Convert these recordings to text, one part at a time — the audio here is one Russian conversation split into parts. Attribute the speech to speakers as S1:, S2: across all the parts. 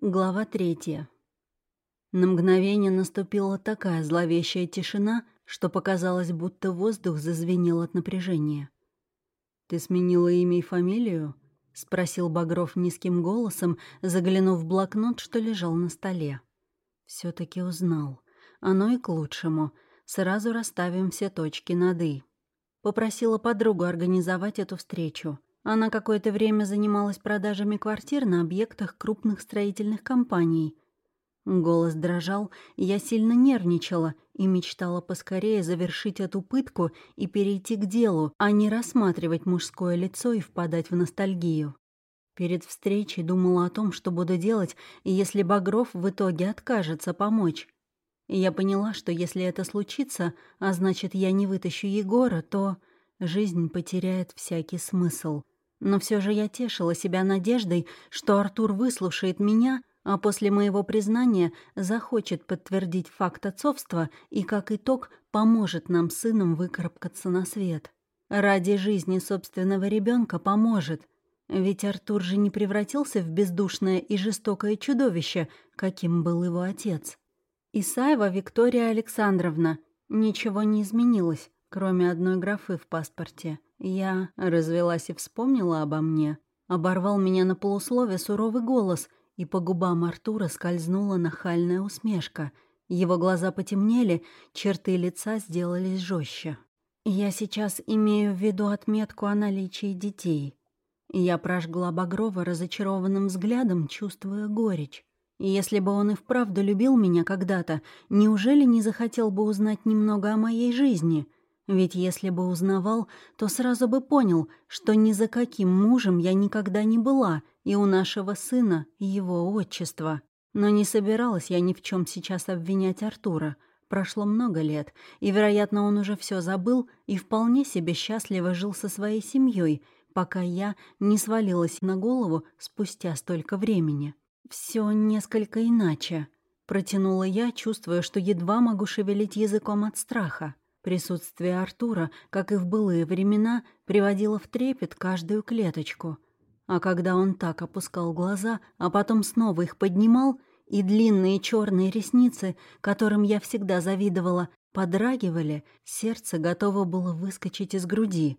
S1: Глава третья. На мгновение наступила такая зловещая тишина, что показалось, будто воздух зазвенел от напряжения. «Ты сменила имя и фамилию?» — спросил Багров низким голосом, заглянув в блокнот, что лежал на столе. все таки узнал. Оно и к лучшему. Сразу расставим все точки над «и». Попросила подругу организовать эту встречу. Она какое-то время занималась продажами квартир на объектах крупных строительных компаний. Голос дрожал, я сильно нервничала и мечтала поскорее завершить эту пытку и перейти к делу, а не рассматривать мужское лицо и впадать в ностальгию. Перед встречей думала о том, что буду делать, если Багров в итоге откажется помочь. Я поняла, что если это случится, а значит, я не вытащу Егора, то жизнь потеряет всякий смысл. Но все же я тешила себя надеждой, что Артур выслушает меня, а после моего признания захочет подтвердить факт отцовства и, как итог, поможет нам сыном выкарабкаться на свет. Ради жизни собственного ребенка поможет. Ведь Артур же не превратился в бездушное и жестокое чудовище, каким был его отец. Исаева Виктория Александровна. Ничего не изменилось, кроме одной графы в паспорте — я развелась и вспомнила обо мне. Оборвал меня на полуслове суровый голос, и по губам Артура скользнула нахальная усмешка. Его глаза потемнели, черты лица сделались жестче. Я сейчас имею в виду отметку о наличии детей. Я прожгла Багрова разочарованным взглядом, чувствуя горечь. Если бы он и вправду любил меня когда-то, неужели не захотел бы узнать немного о моей жизни — ведь если бы узнавал, то сразу бы понял, что ни за каким мужем я никогда не была, и у нашего сына его отчество. Но не собиралась я ни в чем сейчас обвинять Артура. Прошло много лет, и, вероятно, он уже все забыл и вполне себе счастливо жил со своей семьей, пока я не свалилась на голову спустя столько времени. Все несколько иначе. Протянула я, чувствуя, что едва могу шевелить языком от страха. Присутствие Артура, как и в былые времена, приводило в трепет каждую клеточку. А когда он так опускал глаза, а потом снова их поднимал, и длинные черные ресницы, которым я всегда завидовала, подрагивали, сердце готово было выскочить из груди.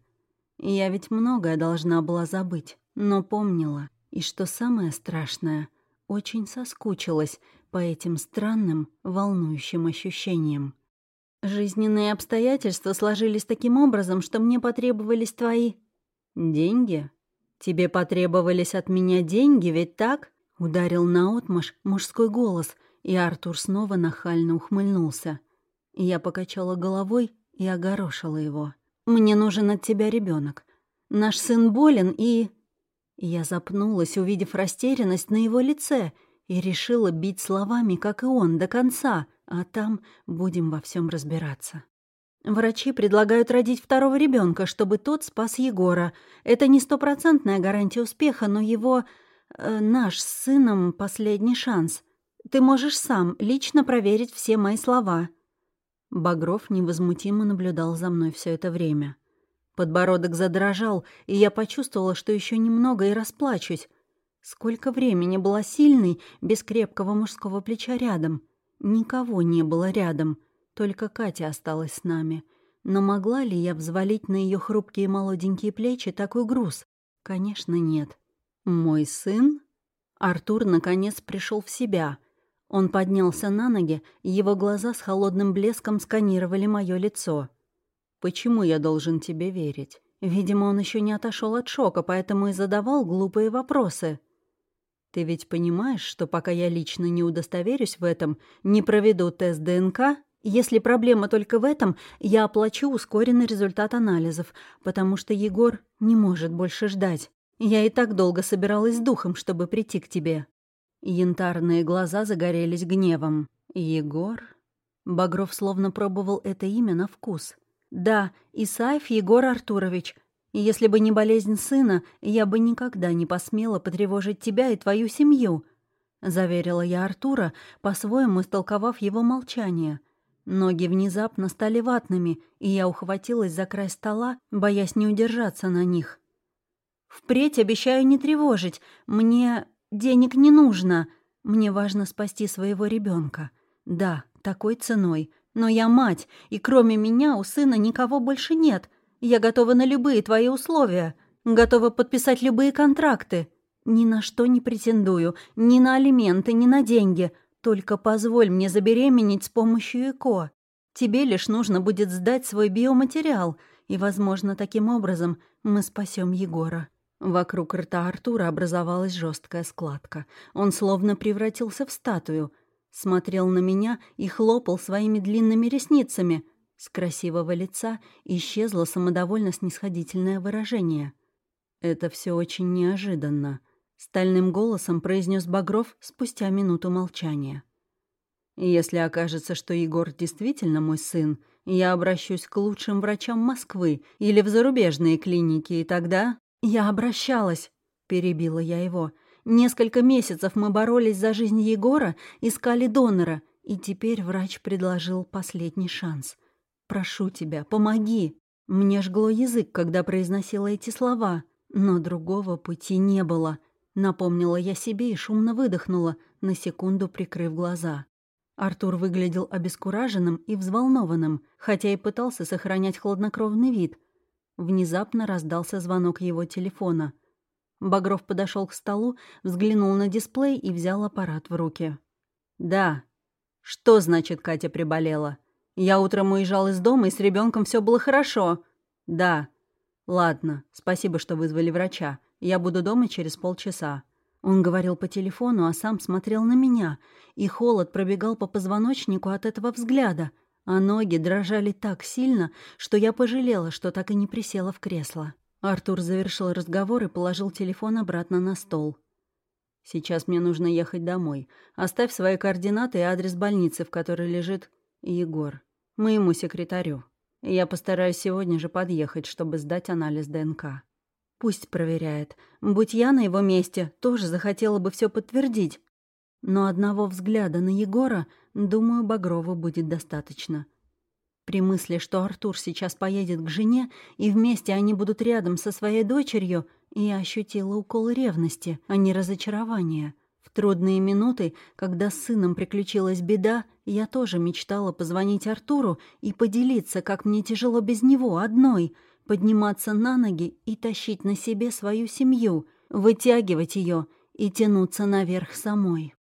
S1: Я ведь многое должна была забыть, но помнила. И что самое страшное, очень соскучилась по этим странным, волнующим ощущениям. Жизненные обстоятельства сложились таким образом, что мне потребовались твои... Деньги? Тебе потребовались от меня деньги, ведь так? Ударил наотмашь мужской голос, и Артур снова нахально ухмыльнулся. Я покачала головой и огорошила его. «Мне нужен от тебя ребенок. Наш сын болен и...» Я запнулась, увидев растерянность на его лице, и решила бить словами, как и он, до конца — а там будем во всем разбираться. Врачи предлагают родить второго ребенка, чтобы тот спас Егора. Это не стопроцентная гарантия успеха, но его... Э, наш с сыном последний шанс. Ты можешь сам лично проверить все мои слова». Багров невозмутимо наблюдал за мной все это время. Подбородок задрожал, и я почувствовала, что еще немного и расплачусь. Сколько времени была сильной, без крепкого мужского плеча рядом. Никого не было рядом, только Катя осталась с нами. Но могла ли я взвалить на ее хрупкие молоденькие плечи такой груз? Конечно, нет. Мой сын? Артур наконец пришел в себя. Он поднялся на ноги, его глаза с холодным блеском сканировали мое лицо. «Почему я должен тебе верить?» Видимо, он еще не отошел от шока, поэтому и задавал глупые вопросы. Ты ведь понимаешь, что пока я лично не удостоверюсь в этом, не проведу тест ДНК, если проблема только в этом, я оплачу ускоренный результат анализов, потому что Егор не может больше ждать. Я и так долго собиралась с духом, чтобы прийти к тебе». Янтарные глаза загорелись гневом. «Егор?» Багров словно пробовал это имя на вкус. «Да, Исаев Егор Артурович, если бы не болезнь сына, я бы никогда не посмела потревожить тебя и твою семью», — заверила я Артура, по-своему истолковав его молчание. Ноги внезапно стали ватными, и я ухватилась за край стола, боясь не удержаться на них. «Впредь обещаю не тревожить. Мне денег не нужно. Мне важно спасти своего ребенка. Да, такой ценой. Но я мать, и кроме меня у сына никого больше нет. Я готова на любые твои условия. Готова подписать любые контракты. Ни на что не претендую. Ни на алименты, ни на деньги. Только позволь мне забеременеть с помощью ЭКО. Тебе лишь нужно будет сдать свой биоматериал, и, возможно, таким образом мы спасем Егора». Вокруг рта Артура образовалась жесткая складка. Он словно превратился в статую. Смотрел на меня и хлопал своими длинными ресницами. С красивого лица исчезло самодовольно снисходительное выражение. «Это все очень неожиданно», — стальным голосом произнес Багров спустя минуту молчания. «Если окажется, что Егор действительно мой сын, я обращусь к лучшим врачам Москвы или в зарубежные клиники, и тогда «Я обращалась», — перебила я его. «Несколько месяцев мы боролись за жизнь Егора, искали донора, и теперь врач предложил последний шанс. Прошу тебя, помоги». Мне жгло язык, когда произносила эти слова, но другого пути не было. Напомнила я себе и шумно выдохнула, на секунду прикрыв глаза. Артур выглядел обескураженным и взволнованным, хотя и пытался сохранять хладнокровный вид — Внезапно раздался звонок его телефона. Багров подошел к столу, взглянул на дисплей и взял аппарат в руки. «Да. Что значит Катя приболела? Я утром уезжал из дома, и с ребенком все было хорошо. Да. Ладно, спасибо, что вызвали врача. Я буду дома через полчаса». Он говорил по телефону, а сам смотрел на меня, и холод пробегал по позвоночнику от этого взгляда — а ноги дрожали так сильно, что я пожалела, что так и не присела в кресло. Артур завершил разговор и положил телефон обратно на стол. «Сейчас мне нужно ехать домой. Оставь свои координаты и адрес больницы, в которой лежит Егор, моему секретарю. Я постараюсь сегодня же подъехать, чтобы сдать анализ ДНК». Пусть проверяет. Будь я на его месте, тоже захотела бы все подтвердить. Но одного взгляда на Егора, думаю, Багрову будет достаточно. При мысли, что Артур сейчас поедет к жене, и вместе они будут рядом со своей дочерью, я ощутила укол ревности, а не разочарования. В трудные минуты, когда с сыном приключилась беда, я тоже мечтала позвонить Артуру и поделиться, как мне тяжело без него, одной, подниматься на ноги и тащить на себе свою семью, вытягивать ее и тянуться наверх самой.